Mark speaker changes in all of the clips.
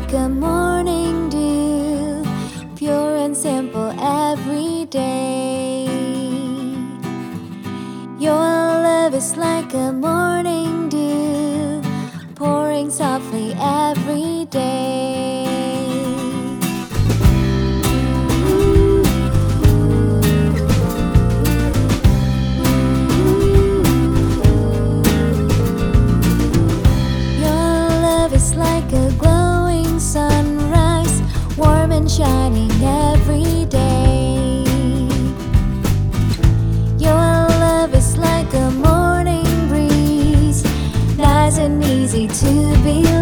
Speaker 1: like a morning dew, pure and simple every day. Your love is like a morning dew, pouring softly every day. Shining every day. Your love is like a morning breeze, nice and easy to be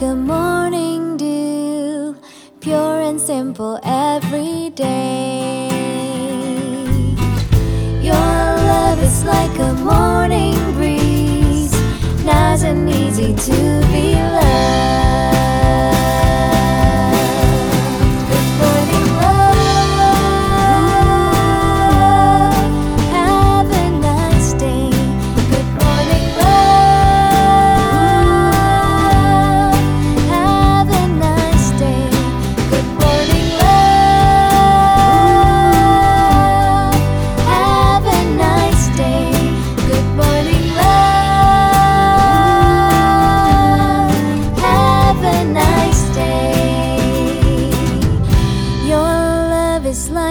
Speaker 1: like a morning dew, pure and simple every day. Your love is like a morning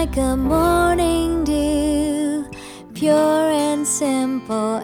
Speaker 1: like a morning dew, pure and simple.